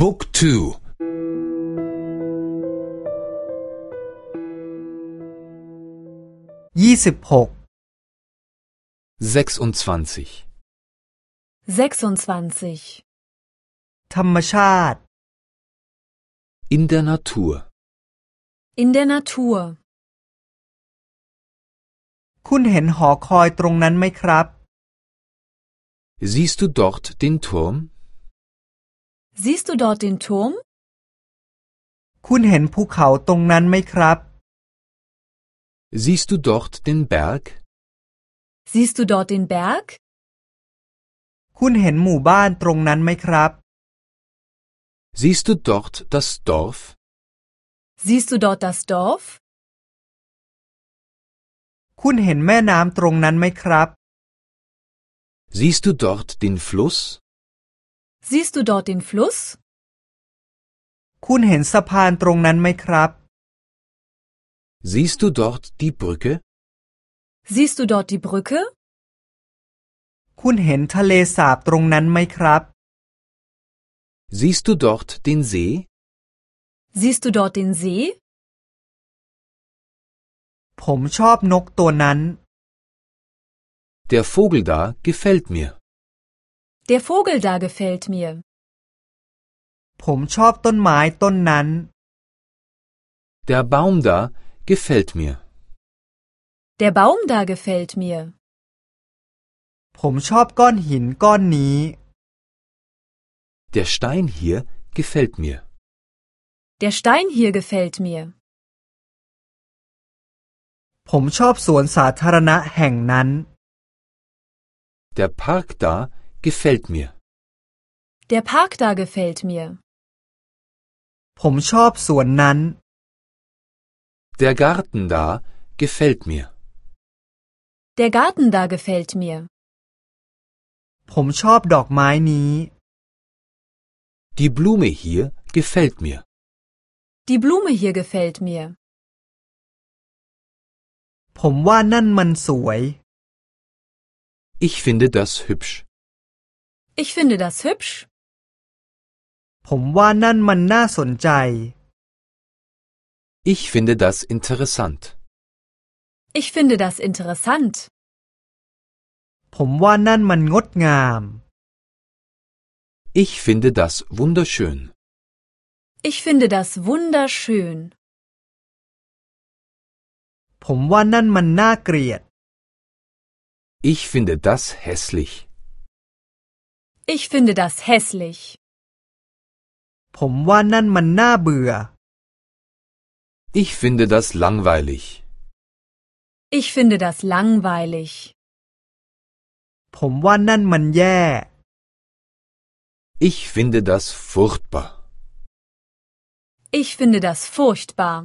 Book 2 ยี่สิบหก 26 26. ธรรมชาติ In der Natur In der Natur. คุณเห็นหอคอยตรงนั้นไหมครับ Siehst du dort den Turm? Siehst du dort den Turm? คุณเห็นภูเขาตรงนั้นไหมครับ Siehst du dort den Berg? Siehst du dort den Berg? คุณเห็นหมู่บ้านตรงนั้นไหมครับ Siehst du dort das Dorf? Siehst du dort das Dorf? คุณเห็นแม่น้ำตรงนั้นไหมครับ Siehst du dort den Fluss? Siehst du dort den Fluss? คุณเห็นสะพานตรงนั้นไหมครับ Siehst du dort die Brücke? Siehst du dort die Brücke? คุณเห็นทะเลสาบตรงนั้นไหมครับ Siehst du dort den See? Siehst du dort den See? ผมชอบนกตัวนั้น Der Vogel da gefällt mir. Der Vogel da gefällt mir. ผมชอบต้นไม้ต้นนั้น Der Baum da gefällt mir. Der Baum da gefällt mir. ผมชอบก้อนหินก้อนนี้ Der Stein hier gefällt mir. Der Stein hier gefällt mir. ผมชอบสวนสาธารณะแห่งนั้น Der Park da gefällt mir. Der Park da gefällt mir. ผมชอบสวนนั้น Der Garten da gefällt mir. Der Garten da gefällt mir. ผมชอบดอกไม้นี้ Die Blume hier gefällt mir. Die Blume hier gefällt mir. ผมว่านั่นมันสวย Ich finde das hübsch. Ich finde das hübsch. ผมว่านั่นมันน่าสนใจ Ich finde das interessant. Ich finde das interessant. ผมว่านั่นมันงดงาม Ich finde das wunderschön. Ich finde das wunderschön. ผมว่านั่นมันน่าเกลียด Ich finde das hässlich. Ich finde das hässlich. ผมว่านั่นมันน่าเบื่อ Ich finde das langweilig. Ich finde das langweilig. ผมว่านั่นมันแย่ Ich finde das furchtbar. Ich finde das furchtbar.